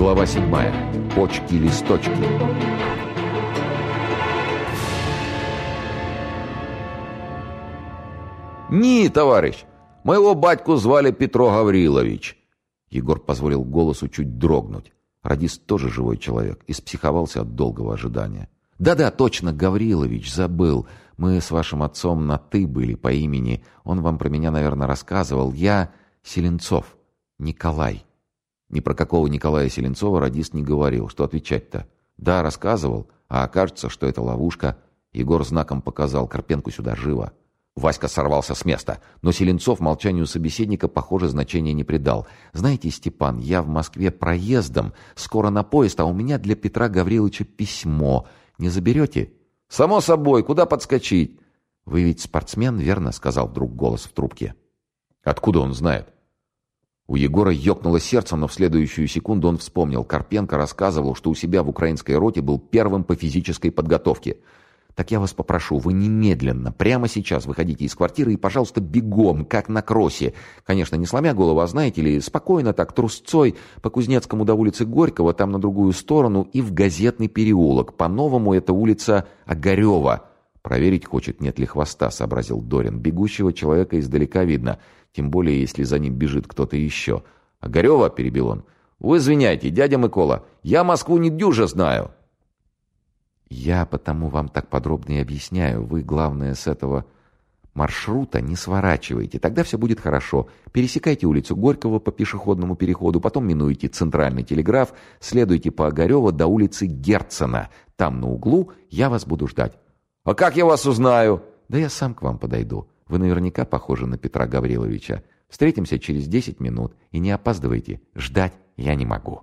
Глава 7. Почки-листочки. «Ни, товарищ! Моего батьку звали Петро Гаврилович!» Егор позволил голосу чуть дрогнуть. Радист тоже живой человек и спсиховался от долгого ожидания. «Да-да, точно, Гаврилович, забыл. Мы с вашим отцом на «ты» были по имени. Он вам про меня, наверное, рассказывал. Я Селенцов, Николай». Ни про какого Николая Селенцова радист не говорил. Что отвечать-то? Да, рассказывал, а окажется, что это ловушка. Егор знаком показал Карпенку сюда живо. Васька сорвался с места, но Селенцов молчанию собеседника, похоже, значения не придал. «Знаете, Степан, я в Москве проездом, скоро на поезд, а у меня для Петра Гавриловича письмо. Не заберете?» «Само собой, куда подскочить?» «Вы ведь спортсмен, верно?» — сказал вдруг голос в трубке. «Откуда он знает?» У Егора ёкнуло сердце, но в следующую секунду он вспомнил. Карпенко рассказывал, что у себя в украинской роте был первым по физической подготовке. «Так я вас попрошу, вы немедленно, прямо сейчас выходите из квартиры и, пожалуйста, бегом, как на кроссе. Конечно, не сломя голову, а знаете ли, спокойно так, трусцой, по Кузнецкому до улицы Горького, там на другую сторону и в Газетный переулок. По-новому это улица Огарева». «Проверить хочет, нет ли хвоста», — сообразил Дорин. «Бегущего человека издалека видно» тем более, если за ним бежит кто-то еще. «Огарева», — перебил он, — «вы извиняйте, дядя Микола, я Москву не дюже знаю». «Я потому вам так подробно и объясняю. Вы, главное, с этого маршрута не сворачивайте. Тогда все будет хорошо. Пересекайте улицу Горького по пешеходному переходу, потом минуете центральный телеграф, следуйте по Огарева до улицы Герцена. Там на углу я вас буду ждать». «А как я вас узнаю?» «Да я сам к вам подойду. Вы наверняка похожи на Петра Гавриловича. Встретимся через десять минут и не опаздывайте. Ждать я не могу».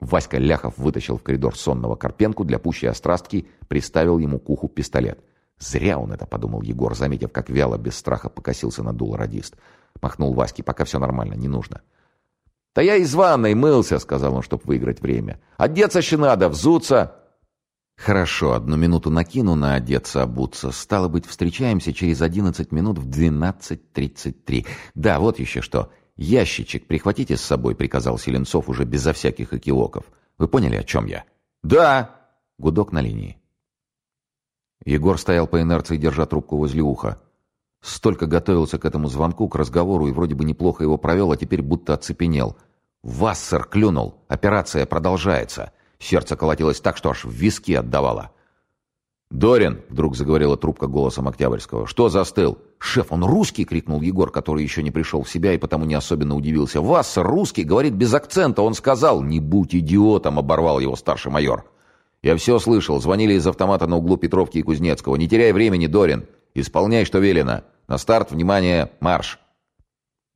Васька Ляхов вытащил в коридор сонного Карпенку для пущей острастки, приставил ему к уху пистолет. «Зря он это», — подумал Егор, заметив, как вяло, без страха покосился на дул радист. Махнул Ваське, пока все нормально, не нужно. «Да я из ванной мылся», — сказал он, чтобы выиграть время. «Одеться еще надо, взуться». «Хорошо, одну минуту накину на одеться, обуться. Стало быть, встречаемся через одиннадцать минут в двенадцать тридцать три. Да, вот еще что. Ящичек прихватите с собой», — приказал Селенцов уже безо всяких окилоков. «Вы поняли, о чем я?» «Да!» — гудок на линии. Егор стоял по инерции, держа трубку возле уха. Столько готовился к этому звонку, к разговору, и вроде бы неплохо его провел, а теперь будто оцепенел. «Вассер клюнул! Операция продолжается!» Сердце колотилось так, что аж в виски отдавало. «Дорин!» — вдруг заговорила трубка голосом Октябрьского. «Что застыл?» «Шеф, он русский!» — крикнул Егор, который еще не пришел в себя и потому не особенно удивился. «Вас, русский!» — говорит без акцента. Он сказал. «Не будь идиотом!» — оборвал его старший майор. «Я все слышал. Звонили из автомата на углу Петровки и Кузнецкого. Не теряй времени, Дорин. Исполняй, что велено. На старт, внимание, марш!»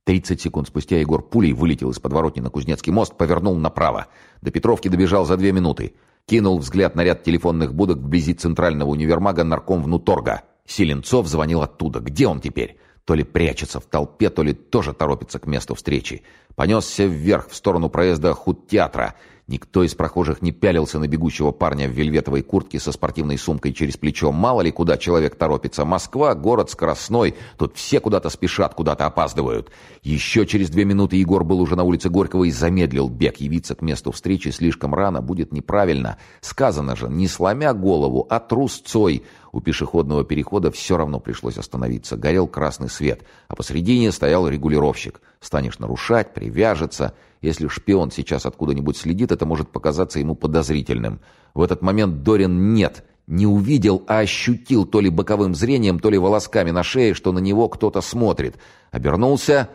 Тридцать секунд спустя Егор пулей вылетел из подворотни на Кузнецкий мост, повернул направо. До Петровки добежал за две минуты. Кинул взгляд на ряд телефонных будок вблизи центрального универмага нарком внуторга. Селенцов звонил оттуда. Где он теперь? То ли прячется в толпе, то ли тоже торопится к месту встречи. Понесся вверх в сторону проезда худтеатра. Никто из прохожих не пялился на бегущего парня в вельветовой куртке со спортивной сумкой через плечо. Мало ли, куда человек торопится. Москва, город скоростной. Тут все куда-то спешат, куда-то опаздывают. Еще через две минуты Егор был уже на улице Горького и замедлил бег. Явиться к месту встречи слишком рано будет неправильно. Сказано же, не сломя голову, а трусцой. У пешеходного перехода все равно пришлось остановиться. Горел красный свет, а посредине стоял регулировщик. Станешь нарушать, привяжется. Если шпион сейчас откуда-нибудь следит, это может показаться ему подозрительным. В этот момент Дорин нет, не увидел, а ощутил то ли боковым зрением, то ли волосками на шее, что на него кто-то смотрит. Обернулся.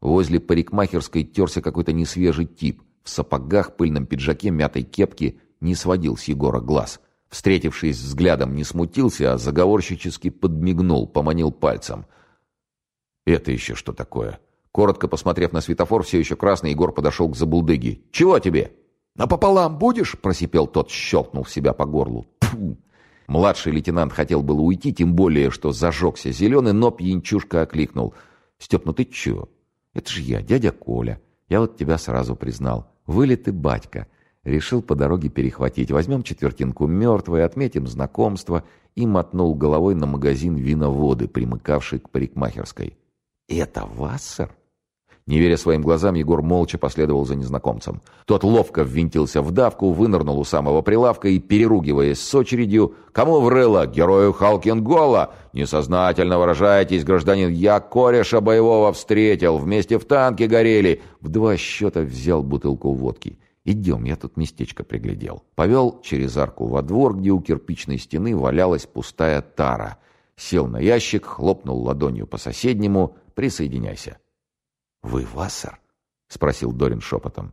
Возле парикмахерской терся какой-то несвежий тип. В сапогах, пыльном пиджаке, мятой кепке не сводил с Егора глаз. Встретившись взглядом, не смутился, а заговорщически подмигнул, поманил пальцем. «Это еще что такое?» Коротко посмотрев на светофор, все еще красный, Егор подошел к забулдыге. «Чего тебе?» «Напополам будешь?» — просипел тот, щелкнул себя по горлу. Фу. Младший лейтенант хотел было уйти, тем более, что зажегся зеленый, но пьянчушка окликнул. «Степ, ну ты чего? Это же я, дядя Коля. Я вот тебя сразу признал. Вылитый батька. Решил по дороге перехватить. Возьмем четвертинку мертвой, отметим знакомство» и мотнул головой на магазин виноводы, примыкавший к парикмахерской. «Это Вассер?» Не веря своим глазам, Егор молча последовал за незнакомцем. Тот ловко ввинтился в давку, вынырнул у самого прилавка и, переругиваясь с очередью, «Кому врыло? Герою Халкингола! Несознательно выражаетесь, гражданин, я кореша боевого встретил, вместе в танке горели!» В два счета взял бутылку водки. «Идем, я тут местечко приглядел». Повел через арку во двор, где у кирпичной стены валялась пустая тара. Сел на ящик, хлопнул ладонью по соседнему «Присоединяйся». «Вы Вассер?» — спросил Дорин шепотом.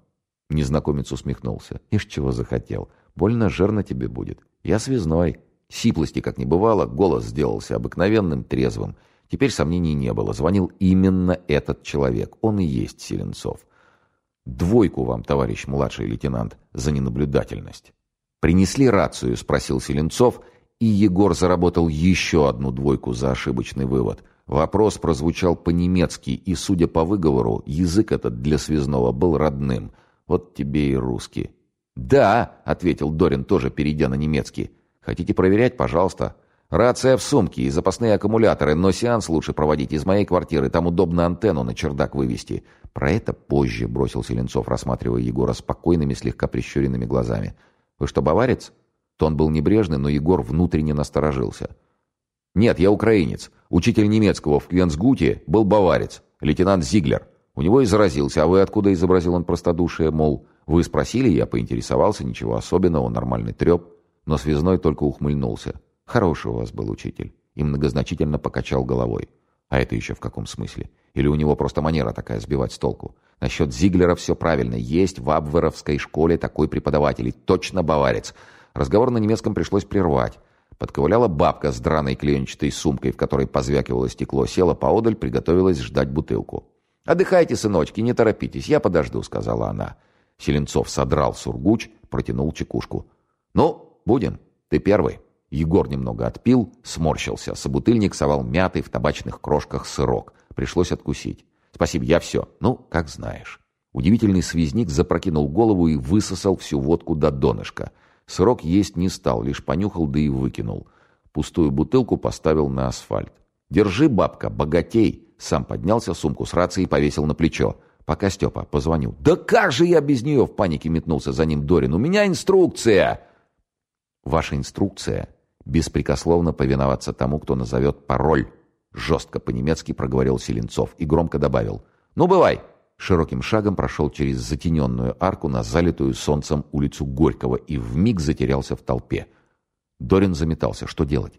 Незнакомец усмехнулся. «Ишь, чего захотел. Больно жирно тебе будет. Я связной». Сиплости как не бывало, голос сделался обыкновенным, трезвым. Теперь сомнений не было. Звонил именно этот человек. Он и есть Селенцов. «Двойку вам, товарищ младший лейтенант, за ненаблюдательность». «Принесли рацию?» — спросил Селенцов, и Егор заработал еще одну двойку за ошибочный вывод — Вопрос прозвучал по-немецки, и, судя по выговору, язык этот для связного был родным. Вот тебе и русский. «Да», — ответил Дорин, тоже перейдя на немецкий. «Хотите проверять? Пожалуйста». «Рация в сумке и запасные аккумуляторы, но сеанс лучше проводить из моей квартиры, там удобно антенну на чердак вывести». «Про это позже», — бросил Селенцов, рассматривая Егора спокойными, слегка прищуренными глазами. «Вы что, баварец?» Тон был небрежный, но Егор внутренне насторожился. «Нет, я украинец. Учитель немецкого в Квенсгуте был баварец, лейтенант Зиглер. У него и заразился. А вы откуда изобразил он простодушие? Мол, вы спросили, я поинтересовался, ничего особенного, нормальный треп. Но связной только ухмыльнулся. Хороший у вас был учитель. И многозначительно покачал головой. А это еще в каком смысле? Или у него просто манера такая сбивать с толку? Насчет Зиглера все правильно. Есть в Абверовской школе такой преподаватель. И точно баварец. Разговор на немецком пришлось прервать. Подковыляла бабка с драной клеенчатой сумкой, в которой позвякивало стекло, села поодаль, приготовилась ждать бутылку. «Отдыхайте, сыночки, не торопитесь, я подожду», — сказала она. Селенцов содрал сургуч, протянул чекушку. «Ну, будем. Ты первый». Егор немного отпил, сморщился. Собутыльник совал мятый в табачных крошках сырок. Пришлось откусить. «Спасибо, я все. Ну, как знаешь». Удивительный связник запрокинул голову и высосал всю водку до донышка — Срок есть не стал, лишь понюхал да и выкинул. Пустую бутылку поставил на асфальт. «Держи, бабка, богатей!» Сам поднялся, сумку с рацией повесил на плечо. Пока Степа позвонил. «Да как же я без нее?» В панике метнулся за ним Дорин. «У меня инструкция!» «Ваша инструкция — беспрекословно повиноваться тому, кто назовет пароль», жестко по-немецки проговорил Селенцов и громко добавил. «Ну, бывай!» Широким шагом прошел через затененную арку на залитую солнцем улицу Горького и вмиг затерялся в толпе. Дорин заметался. Что делать?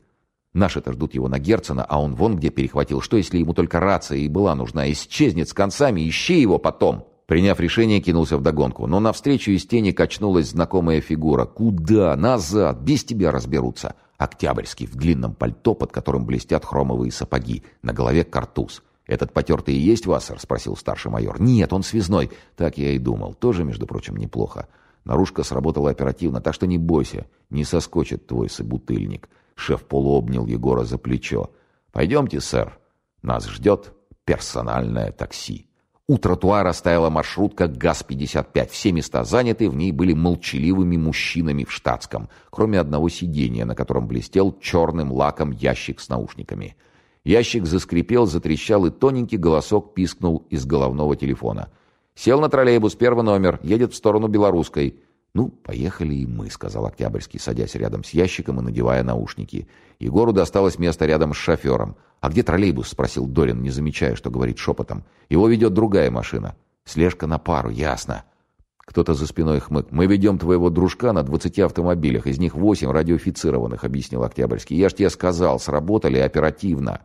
Наши-то ждут его на Герцена, а он вон где перехватил. Что, если ему только рация и была нужна? Исчезнет с концами, ищи его потом!» Приняв решение, кинулся вдогонку. Но навстречу из тени качнулась знакомая фигура. «Куда? Назад! Без тебя разберутся!» Октябрьский в длинном пальто, под которым блестят хромовые сапоги. На голове картуз. «Этот потертый и есть Вассер?» — спросил старший майор. «Нет, он связной». «Так я и думал. Тоже, между прочим, неплохо. Наружка сработала оперативно, так что не бойся. Не соскочит твой собутыльник». Шеф полуобнял Егора за плечо. «Пойдемте, сэр. Нас ждет персональное такси». У тротуара стояла маршрутка ГАЗ-55. Все места заняты, в ней были молчаливыми мужчинами в штатском, кроме одного сидения, на котором блестел черным лаком ящик с наушниками. Ящик заскрипел, затрещал, и тоненький голосок пискнул из головного телефона. «Сел на троллейбус, первый номер, едет в сторону Белорусской». «Ну, поехали и мы», — сказал Октябрьский, садясь рядом с ящиком и надевая наушники. Егору досталось место рядом с шофером. «А где троллейбус?» — спросил Дорин, не замечая, что говорит шепотом. «Его ведет другая машина». «Слежка на пару, ясно». Кто-то за спиной хмык. «Мы ведем твоего дружка на двадцати автомобилях, из них восемь радиофицированных», — объяснил Октябрьский. «Я ж тебе сказал, сработали оперативно».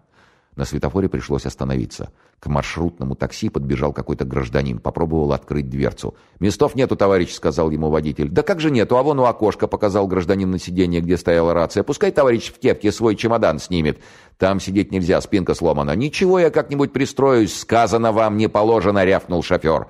На светофоре пришлось остановиться. К маршрутному такси подбежал какой-то гражданин, попробовал открыть дверцу. «Местов нету, товарищ», — сказал ему водитель. «Да как же нету, а вон у окошка», — показал гражданин на сиденье, где стояла рация. «Пускай товарищ в кепке свой чемодан снимет. Там сидеть нельзя, спинка сломана». «Ничего, я как-нибудь пристроюсь. Сказано вам, не положено», — рявкнул шофер.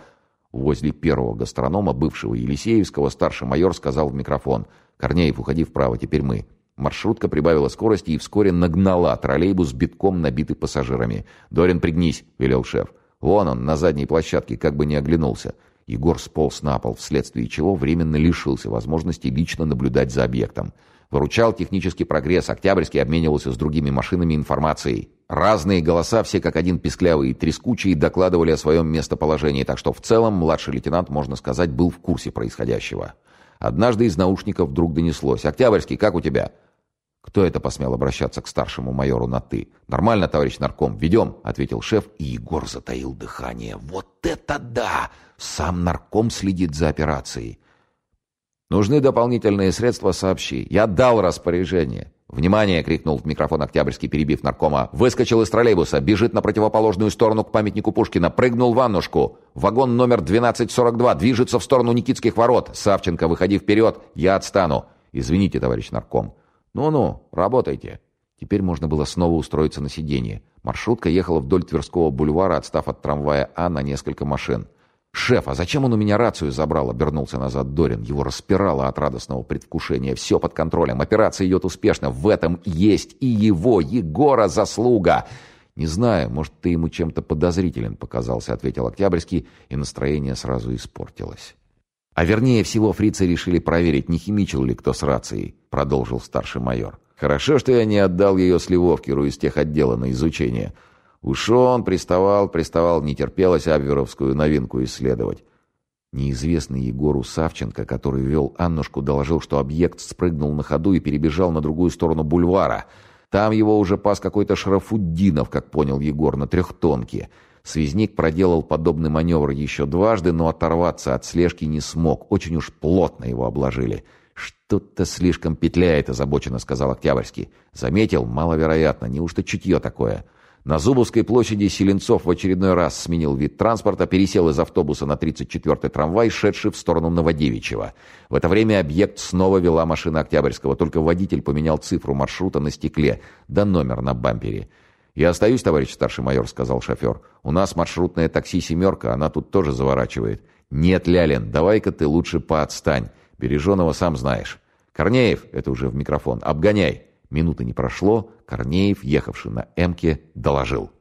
Возле первого гастронома, бывшего Елисеевского, старший майор сказал в микрофон. «Корнеев, уходи вправо, теперь мы». Маршрутка прибавила скорости и вскоре нагнала троллейбус битком набитый пассажирами. «Дорин, пригнись!» — велел шеф. «Вон он, на задней площадке, как бы не оглянулся». Егор сполз на пол, вследствие чего временно лишился возможности лично наблюдать за объектом. Выручал технический прогресс, Октябрьский обменивался с другими машинами информацией. Разные голоса, все как один писклявые и трескучие, докладывали о своем местоположении, так что в целом младший лейтенант, можно сказать, был в курсе происходящего. Однажды из наушников вдруг донеслось. «Октябрьский, как у тебя?» Кто это посмел обращаться к старшему майору на «ты»? «Нормально, товарищ нарком, ведем», — ответил шеф, и Егор затаил дыхание. «Вот это да! Сам нарком следит за операцией». «Нужны дополнительные средства, сообщи. Я дал распоряжение». «Внимание!» — крикнул в микрофон Октябрьский, перебив наркома. «Выскочил из троллейбуса, бежит на противоположную сторону к памятнику Пушкина, прыгнул в ваннушку. Вагон номер 1242 движется в сторону Никитских ворот. Савченко, выходи вперед, я отстану». «Извините, товарищ нарком». «Ну-ну, работайте». Теперь можно было снова устроиться на сиденье. Маршрутка ехала вдоль Тверского бульвара, отстав от трамвая А на несколько машин. «Шеф, а зачем он у меня рацию забрал?» — обернулся назад Дорин. Его распирало от радостного предвкушения. «Все под контролем. Операция идет успешно. В этом есть и его, Егора, заслуга!» «Не знаю, может, ты ему чем-то подозрителен показался», — ответил Октябрьский, и настроение сразу испортилось. «А вернее всего, фрицы решили проверить, не химичил ли кто с рацией», — продолжил старший майор. «Хорошо, что я не отдал ее сливовкеру из тех отдела на изучение». Уж он приставал, приставал, не терпелось Абверовскую новинку исследовать. Неизвестный Егору Савченко, который вел Аннушку, доложил, что объект спрыгнул на ходу и перебежал на другую сторону бульвара. Там его уже пас какой-то Шарафуддинов, как понял Егор, на трехтонке. Связник проделал подобный маневр еще дважды, но оторваться от слежки не смог. Очень уж плотно его обложили. «Что-то слишком петляет», — озабоченно сказал Октябрьский. «Заметил? Маловероятно. Неужто чутье такое?» На Зубовской площади Селенцов в очередной раз сменил вид транспорта, пересел из автобуса на 34-й трамвай, шедший в сторону Новодевичьего. В это время объект снова вела машина Октябрьского, только водитель поменял цифру маршрута на стекле, да номер на бампере. «Я остаюсь, товарищ старший майор», — сказал шофер. «У нас маршрутное такси «семерка», она тут тоже заворачивает». «Нет, Лялин, давай-ка ты лучше поотстань. Береженого сам знаешь». «Корнеев», — это уже в микрофон, — «обгоняй». Минуты не прошло, Корнеев, ехавший на «Эмке», доложил.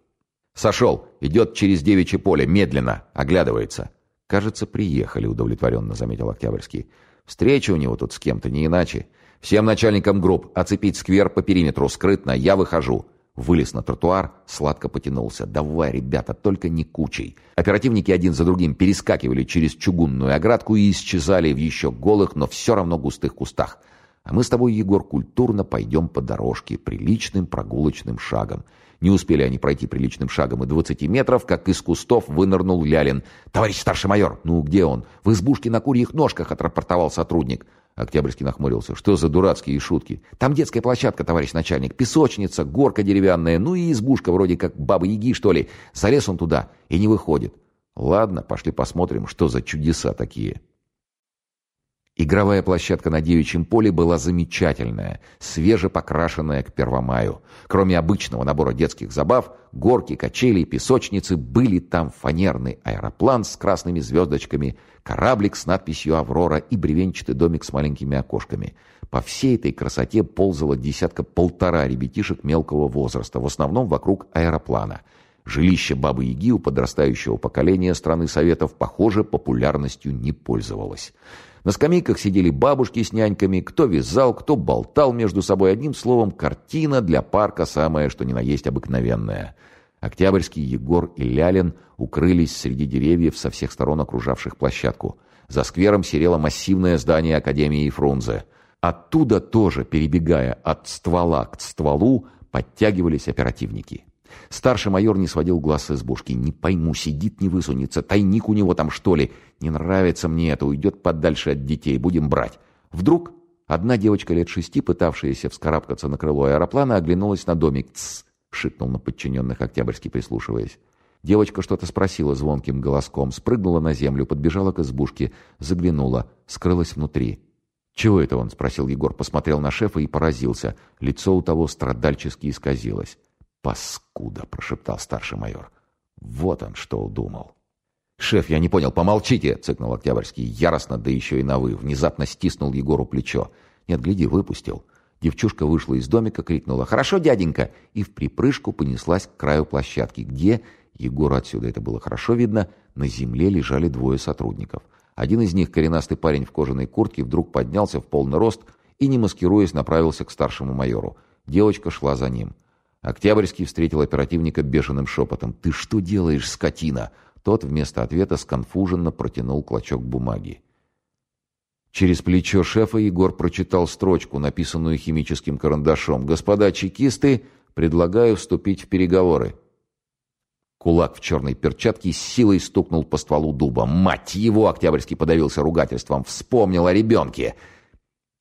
«Сошел! Идет через девичье поле, медленно, оглядывается». «Кажется, приехали», — удовлетворенно заметил Октябрьский. «Встреча у него тут с кем-то, не иначе. Всем начальникам групп оцепить сквер по периметру, скрытно, я выхожу». Вылез на тротуар, сладко потянулся. «Давай, ребята, только не кучей». Оперативники один за другим перескакивали через чугунную оградку и исчезали в еще голых, но все равно густых кустах. А мы с тобой, Егор, культурно пойдем по дорожке, приличным прогулочным шагом. Не успели они пройти приличным шагом и двадцати метров, как из кустов вынырнул Лялин. «Товарищ старший майор!» «Ну, где он?» «В избушке на курьих ножках», — отрапортовал сотрудник. Октябрьский нахмурился. «Что за дурацкие шутки?» «Там детская площадка, товарищ начальник, песочница, горка деревянная, ну и избушка вроде как бабы-яги, что ли. Залез он туда и не выходит». «Ладно, пошли посмотрим, что за чудеса такие». Игровая площадка на девичьем поле была замечательная, свежепокрашенная к Первомаю. Кроме обычного набора детских забав, горки, качели, песочницы, были там фанерный аэроплан с красными звездочками, кораблик с надписью «Аврора» и бревенчатый домик с маленькими окошками. По всей этой красоте ползало десятка-полтора ребятишек мелкого возраста, в основном вокруг аэроплана. Жилище Бабы-Яги у подрастающего поколения страны Советов, похоже, популярностью не пользовалось. На скамейках сидели бабушки с няньками, кто вязал, кто болтал между собой. Одним словом, картина для парка самая, что ни на есть обыкновенная. Октябрьский Егор и Лялин укрылись среди деревьев со всех сторон окружавших площадку. За сквером серело массивное здание Академии Фрунзе. Оттуда тоже, перебегая от ствола к стволу, подтягивались оперативники. Старший майор не сводил глаз с избушки. «Не пойму, сидит, не высунется. Тайник у него там, что ли? Не нравится мне это, уйдет подальше от детей. Будем брать». Вдруг одна девочка лет шести, пытавшаяся вскарабкаться на крыло аэроплана, оглянулась на домик. «Тссс!» — шикнул на подчиненных Октябрьский, прислушиваясь. Девочка что-то спросила звонким голоском, спрыгнула на землю, подбежала к избушке, заглянула, скрылась внутри. «Чего это он?» — спросил Егор, посмотрел на шефа и поразился. Лицо у того страдальчески исказилось. «Паскуда!» — прошептал старший майор. «Вот он что удумал!» «Шеф, я не понял, помолчите!» — цыкнул Октябрьский. Яростно, да еще и на «вы». Внезапно стиснул Егору плечо. «Нет, гляди, выпустил». Девчушка вышла из домика, крикнула «Хорошо, дяденька!» и в припрыжку понеслась к краю площадки, где, Егору отсюда это было хорошо видно, на земле лежали двое сотрудников. Один из них, коренастый парень в кожаной куртке, вдруг поднялся в полный рост и, не маскируясь, направился к старшему майору. Девочка шла за ним. Октябрьский встретил оперативника бешеным шепотом. «Ты что делаешь, скотина?» Тот вместо ответа сконфуженно протянул клочок бумаги. Через плечо шефа Егор прочитал строчку, написанную химическим карандашом. «Господа чекисты, предлагаю вступить в переговоры». Кулак в черной перчатке с силой стукнул по стволу дуба. «Мать его!» — Октябрьский подавился ругательством. «Вспомнил о ребенке!»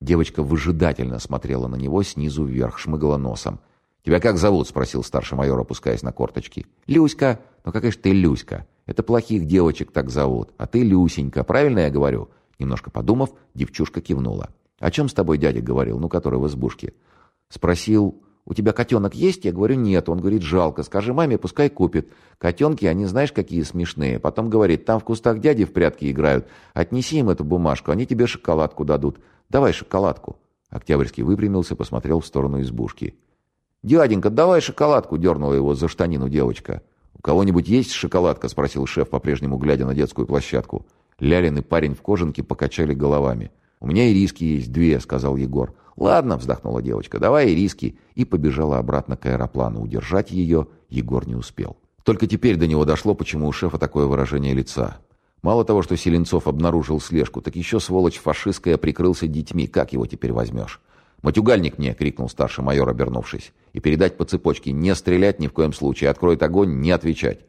Девочка выжидательно смотрела на него снизу вверх, шмыгала носом. «Тебя как зовут?» — спросил старший майор, опускаясь на корточки. «Люська. Ну какая же ты Люська? Это плохих девочек так зовут. А ты Люсенька. Правильно я говорю?» Немножко подумав, девчушка кивнула. «О чем с тобой дядя говорил, ну, который в избушке?» Спросил, «У тебя котенок есть?» Я говорю, «Нет». Он говорит, «Жалко. Скажи маме, пускай купит. Котенки, они знаешь, какие смешные». Потом говорит, «Там в кустах дяди в прятки играют. Отнеси им эту бумажку, они тебе шоколадку дадут. Давай шоколадку». Октябрьский выпрямился, посмотрел в сторону избушки. «Дяденька, давай шоколадку!» — дернула его за штанину девочка. «У кого-нибудь есть шоколадка?» — спросил шеф, по-прежнему глядя на детскую площадку. Лялин и парень в кожанке покачали головами. «У меня и риски есть две», — сказал Егор. «Ладно», — вздохнула девочка, — «давай и риски». И побежала обратно к аэроплану. Удержать ее Егор не успел. Только теперь до него дошло, почему у шефа такое выражение лица. Мало того, что Селенцов обнаружил слежку, так еще сволочь фашистская прикрылся детьми. Как его теперь возьмешь? «Матюгальник мне!» — крикнул старший майор, обернувшись. «И передать по цепочке. Не стрелять ни в коем случае. Откроет огонь, не отвечать».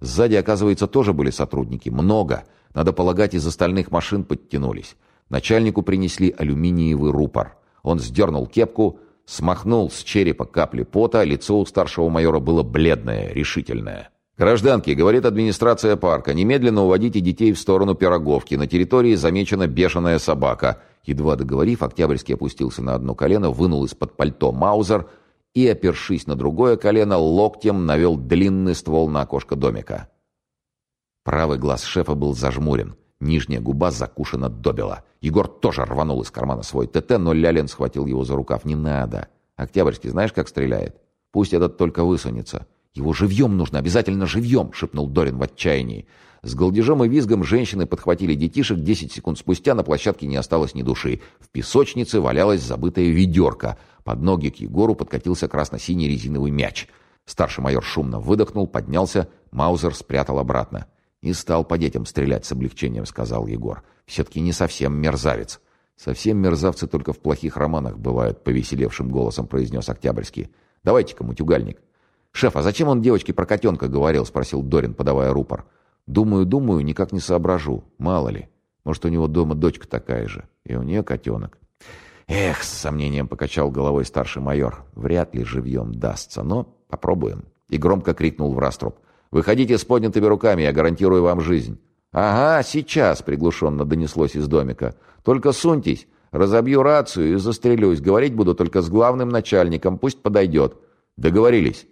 Сзади, оказывается, тоже были сотрудники. Много. Надо полагать, из остальных машин подтянулись. Начальнику принесли алюминиевый рупор. Он сдернул кепку, смахнул с черепа капли пота, лицо у старшего майора было бледное, решительное. «Гражданки, — говорит администрация парка, — немедленно уводите детей в сторону Пироговки. На территории замечена бешеная собака». Едва договорив, Октябрьский опустился на одно колено, вынул из-под пальто маузер и, опершись на другое колено, локтем навел длинный ствол на окошко домика. Правый глаз шефа был зажмурен, нижняя губа закушена добела. Егор тоже рванул из кармана свой ТТ, но Лялин схватил его за рукав. «Не надо. Октябрьский, знаешь, как стреляет? Пусть этот только высунется. Его живьем нужно, обязательно живьем!» — шепнул Дорин в отчаянии. С голдежом и визгом женщины подхватили детишек. Десять секунд спустя на площадке не осталось ни души. В песочнице валялась забытая ведерко. Под ноги к Егору подкатился красно-синий резиновый мяч. Старший майор шумно выдохнул, поднялся, Маузер спрятал обратно. «И стал по детям стрелять с облегчением», — сказал Егор. «Все-таки не совсем мерзавец». «Совсем мерзавцы только в плохих романах бывают», — повеселевшим голосом произнес Октябрьский. «Давайте-ка, мутюгальник». «Шеф, а зачем он девочке про котенка говорил?» — спросил Дорин, подавая рупор. «Думаю, думаю, никак не соображу. Мало ли. Может, у него дома дочка такая же, и у нее котенок». «Эх», — с сомнением покачал головой старший майор, — «вряд ли живьем дастся, но попробуем». И громко крикнул в раструб. Выходите с поднятыми руками, я гарантирую вам жизнь». «Ага, сейчас», — приглушенно донеслось из домика. «Только суньтесь, разобью рацию и застрелюсь. Говорить буду только с главным начальником, пусть подойдет». «Договорились».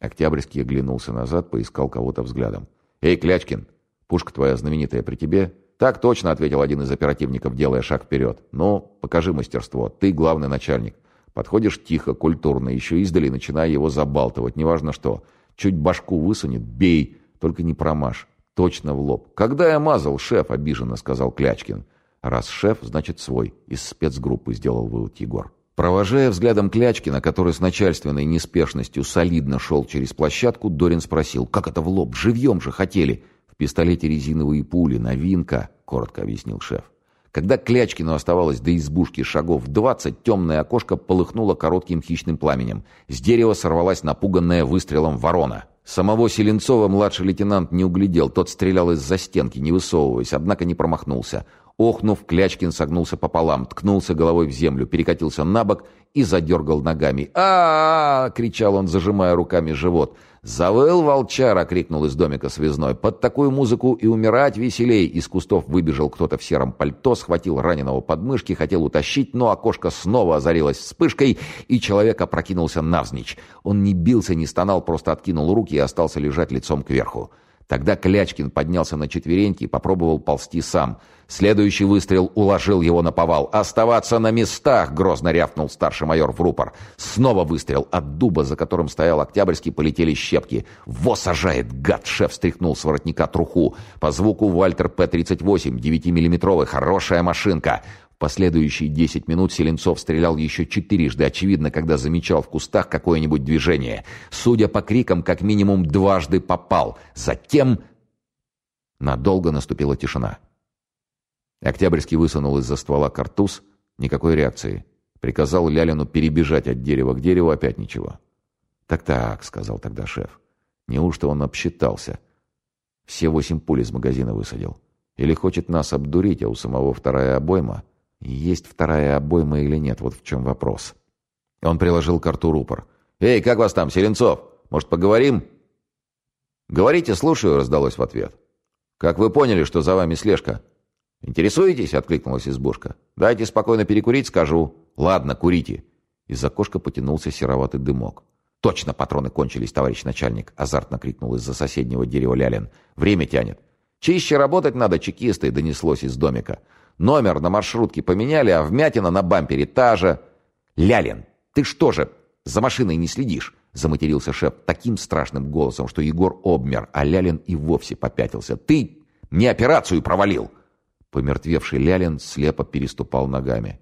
Октябрьский оглянулся назад, поискал кого-то взглядом. «Эй, Клячкин, пушка твоя знаменитая при тебе?» «Так точно», — ответил один из оперативников, делая шаг вперед. «Ну, покажи мастерство. Ты главный начальник. Подходишь тихо, культурно, еще издали начиная его забалтывать, неважно что. Чуть башку высунет, бей, только не промажь. Точно в лоб. «Когда я мазал, шеф?» — обиженно сказал Клячкин. «Раз шеф, значит свой». Из спецгруппы сделал вывод Егор. Провожая взглядом Клячкина, который с начальственной неспешностью солидно шел через площадку, Дорин спросил, «Как это в лоб? Живьем же хотели!» «В пистолете резиновые пули, новинка», — коротко объяснил шеф. Когда Клячкину оставалось до избушки шагов двадцать, темное окошко полыхнуло коротким хищным пламенем. С дерева сорвалась напуганная выстрелом ворона. Самого Селенцова младший лейтенант не углядел, тот стрелял из-за стенки, не высовываясь, однако не промахнулся. Охнув, Клячкин согнулся пополам, ткнулся головой в землю, перекатился на бок и задергал ногами. а, -а, -а, кричал он, зажимая руками живот. «Завыл волчара!» — крикнул из домика связной. «Под такую музыку и умирать веселей!» Из кустов выбежал кто-то в сером пальто, схватил раненого под мышки, хотел утащить, но окошко снова озарилось вспышкой, и человек опрокинулся навзничь. Он не бился, не стонал, просто откинул руки и остался лежать лицом кверху. Тогда Клячкин поднялся на четвереньки и попробовал ползти сам. Следующий выстрел уложил его на повал. «Оставаться на местах!» — грозно рявкнул старший майор в рупор. Снова выстрел. От дуба, за которым стоял Октябрьский, полетели щепки. «Во сажает, гад!» — шеф стряхнул с воротника труху. По звуку Вальтер П-38, 9-миллиметровый, хорошая машинка. Последующие десять минут Селенцов стрелял еще четырежды, очевидно, когда замечал в кустах какое-нибудь движение. Судя по крикам, как минимум дважды попал. Затем... Надолго наступила тишина. Октябрьский высунул из-за ствола картуз. Никакой реакции. Приказал Лялину перебежать от дерева к дереву, опять ничего. «Так-так», — сказал тогда шеф. «Неужто он обсчитался? Все восемь пуль из магазина высадил. Или хочет нас обдурить, а у самого вторая обойма?» Есть вторая обойма или нет, вот в чем вопрос. Он приложил карту рупор. «Эй, как вас там, Селенцов? Может, поговорим?» «Говорите, слушаю», — раздалось в ответ. «Как вы поняли, что за вами слежка?» «Интересуетесь?» — откликнулась избушка. «Дайте спокойно перекурить, скажу». «Ладно, курите». Из окошка потянулся сероватый дымок. «Точно патроны кончились, товарищ начальник!» — азартно крикнул из-за соседнего дерева Лялин. «Время тянет». «Чище работать надо, чекисты!» — донеслось из домика. Номер на маршрутке поменяли, а вмятина на бампере та же. «Лялин, ты что же, за машиной не следишь?» Заматерился шеф таким страшным голосом, что Егор обмер, а Лялин и вовсе попятился. «Ты не операцию провалил!» Помертвевший Лялин слепо переступал ногами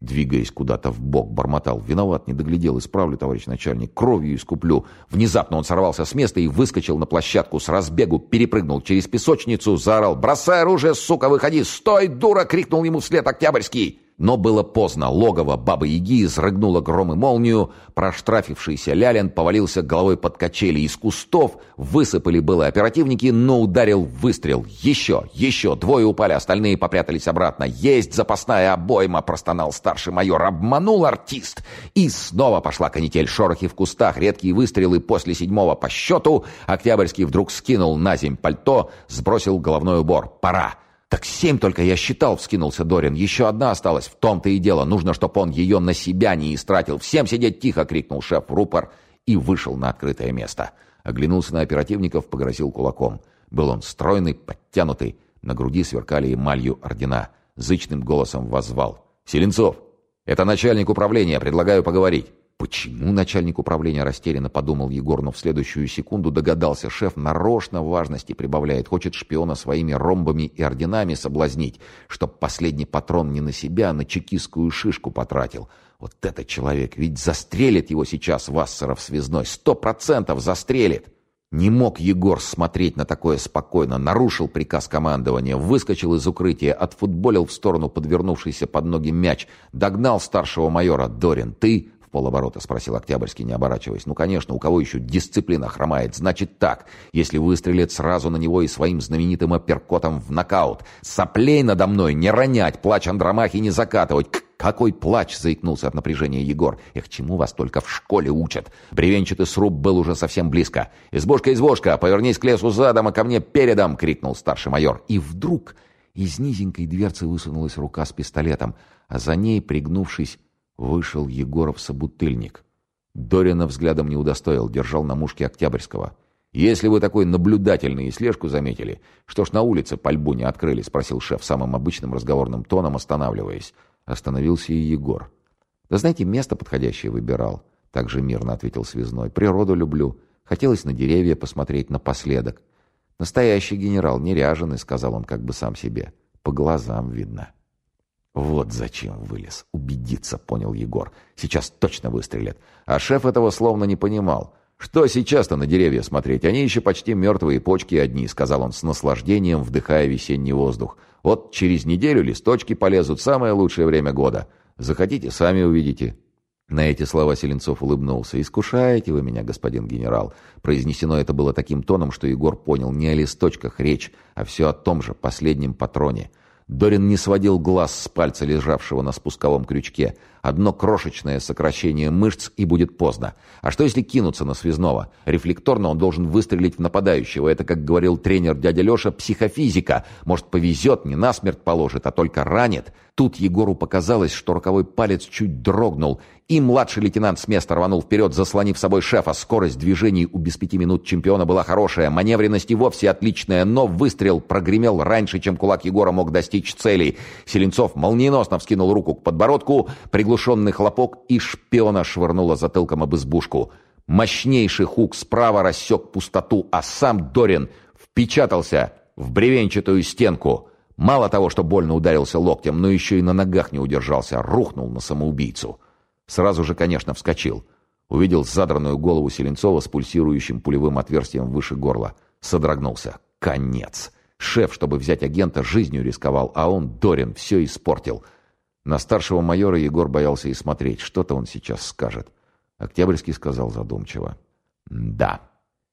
двигаясь куда-то в бок, бормотал. «Виноват, не доглядел, исправлю, товарищ начальник, кровью искуплю». Внезапно он сорвался с места и выскочил на площадку с разбегу, перепрыгнул через песочницу, заорал «Бросай оружие, сука, выходи! Стой, дура!» — крикнул ему вслед Октябрьский. Но было поздно. Логово Бабы-Яги изрыгнуло гром и молнию. Проштрафившийся Лялин повалился головой под качели. Из кустов высыпали было оперативники, но ударил выстрел. Еще, еще. Двое упали, остальные попрятались обратно. «Есть запасная обойма!» — простонал старший майор. Обманул артист. И снова пошла канитель. Шорохи в кустах, редкие выстрелы после седьмого по счету. Октябрьский вдруг скинул на земь пальто, сбросил головной убор. «Пора!» «Так семь только я считал», — вскинулся Дорин. «Еще одна осталась. В том-то и дело. Нужно, чтобы он ее на себя не истратил. Всем сидеть тихо!» — крикнул шеф в рупор и вышел на открытое место. Оглянулся на оперативников, погрозил кулаком. Был он стройный, подтянутый. На груди сверкали эмалью ордена. Зычным голосом воззвал. «Селенцов, это начальник управления. Предлагаю поговорить». Почему начальник управления растерянно подумал Егор, но в следующую секунду догадался, шеф нарочно важности прибавляет, хочет шпиона своими ромбами и орденами соблазнить, чтоб последний патрон не на себя, а на чекистскую шишку потратил. Вот этот человек, ведь застрелит его сейчас Вассеров связной, сто процентов застрелит. Не мог Егор смотреть на такое спокойно, нарушил приказ командования, выскочил из укрытия, отфутболил в сторону подвернувшийся под ноги мяч, догнал старшего майора. «Дорин, ты полоборота спросил Октябрьский, не оборачиваясь. «Ну, конечно, у кого еще дисциплина хромает? Значит так, если выстрелит сразу на него и своим знаменитым апперкотом в нокаут. Соплей надо мной не ронять, плач Андромахи не закатывать. «Какой плач!» — заикнулся от напряжения Егор. «Эх, чему вас только в школе учат!» Бревенчатый сруб был уже совсем близко. «Избушка, избушка! Повернись к лесу задом, а ко мне передом!» — крикнул старший майор. И вдруг из низенькой дверцы высунулась рука с пистолетом, а за ней, пригнувшись, Вышел Егоров собутыльник. Дорина взглядом не удостоил, держал на мушке Октябрьского. «Если вы такой наблюдательный и слежку заметили, что ж на улице пальбу не открыли?» — спросил шеф самым обычным разговорным тоном, останавливаясь. Остановился и Егор. «Да знаете, место подходящее выбирал», — так же мирно ответил связной. «Природу люблю. Хотелось на деревья посмотреть напоследок. Настоящий генерал, не ряженый», — сказал он как бы сам себе. «По глазам видно». Вот зачем вылез. Убедиться, понял Егор. Сейчас точно выстрелят. А шеф этого словно не понимал. «Что сейчас-то на деревья смотреть? Они еще почти мертвые, почки одни», — сказал он с наслаждением, вдыхая весенний воздух. «Вот через неделю листочки полезут, самое лучшее время года. Захотите, сами увидите». На эти слова Селенцов улыбнулся. «Искушаете вы меня, господин генерал». Произнесено это было таким тоном, что Егор понял не о листочках речь, а все о том же последнем патроне. Дорин не сводил глаз с пальца, лежавшего на спусковом крючке. Одно крошечное сокращение мышц, и будет поздно. А что если кинуться на связного? Рефлекторно он должен выстрелить в нападающего. Это, как говорил тренер дядя Леша, психофизика. Может, повезет, не насмерть положит, а только ранит. Тут Егору показалось, что роковой палец чуть дрогнул, и младший лейтенант с места рванул вперед, заслонив собой шефа. Скорость движений у без пяти минут чемпиона была хорошая, маневренность и вовсе отличная, но выстрел прогремел раньше, чем кулак Егора мог достичь цели. Селенцов молниеносно вскинул руку к подбородку, приглушенный хлопок, и шпиона швырнула затылком об избушку. Мощнейший хук справа рассек пустоту, а сам Дорин впечатался в бревенчатую стенку. Мало того, что больно ударился локтем, но еще и на ногах не удержался, рухнул на самоубийцу. Сразу же, конечно, вскочил. Увидел задранную голову Селенцова с пульсирующим пулевым отверстием выше горла. Содрогнулся. Конец. Шеф, чтобы взять агента, жизнью рисковал, а он, Дорин, все испортил. На старшего майора Егор боялся и смотреть. Что-то он сейчас скажет. Октябрьский сказал задумчиво. «Да».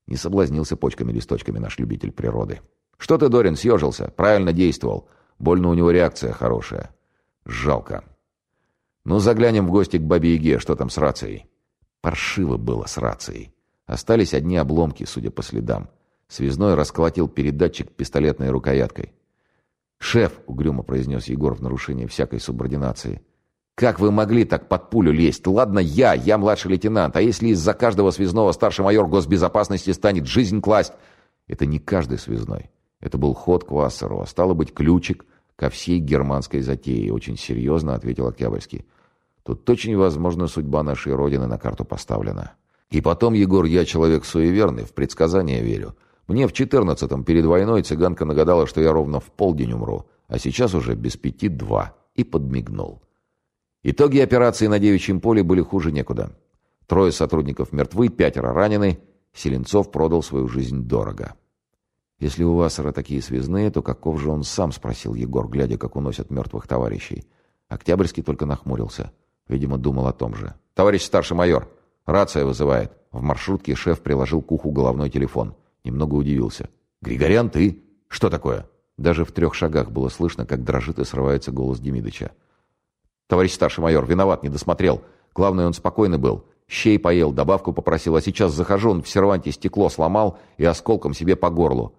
Не соблазнился почками-листочками наш любитель природы. «Что ты, Дорин, съежился? Правильно действовал. Больно у него реакция хорошая. Жалко. Ну, заглянем в гости к бабе Яге, что там с рацией». Паршиво было с рацией. Остались одни обломки, судя по следам. Связной расколотил передатчик пистолетной рукояткой. «Шеф», — угрюмо произнес Егор в нарушении всякой субординации, «как вы могли так под пулю лезть? Ладно, я, я младший лейтенант, а если из-за каждого связного старший майор госбезопасности станет жизнь класть?» Это не каждый связной. Это был ход к Вассеру, а стало быть, ключик ко всей германской затее, очень серьезно ответил Октябрьский. Тут очень возможно судьба нашей Родины на карту поставлена. И потом, Егор, я человек суеверный, в предсказания верю. Мне в четырнадцатом перед войной цыганка нагадала, что я ровно в полдень умру, а сейчас уже без пяти два, и подмигнул. Итоги операции на девичьем поле были хуже некуда. Трое сотрудников мертвы, пятеро ранены. Селенцов продал свою жизнь дорого. «Если у Вассера такие связные, то каков же он сам?» — спросил Егор, глядя, как уносят мертвых товарищей. Октябрьский только нахмурился. Видимо, думал о том же. «Товарищ старший майор, рация вызывает». В маршрутке шеф приложил к уху головной телефон. Немного удивился. «Григорян, ты? Что такое?» Даже в трех шагах было слышно, как дрожит и срывается голос Демидыча. «Товарищ старший майор, виноват, не досмотрел. Главное, он спокойный был. Щей поел, добавку попросил, а сейчас захожу, он в серванте стекло сломал и осколком себе по горлу».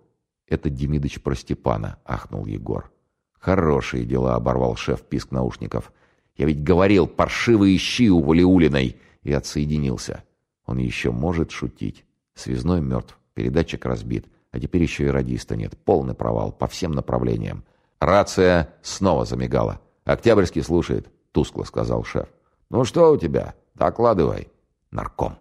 «Это Демидыч про Степана», — ахнул Егор. «Хорошие дела», — оборвал шеф писк наушников. «Я ведь говорил, паршивые щи у Валиулиной!» И отсоединился. Он еще может шутить. Связной мертв. Передатчик разбит. А теперь еще и радиста нет. Полный провал по всем направлениям. Рация снова замигала. «Октябрьский слушает», — тускло сказал шеф. «Ну что у тебя? Докладывай». Нарком.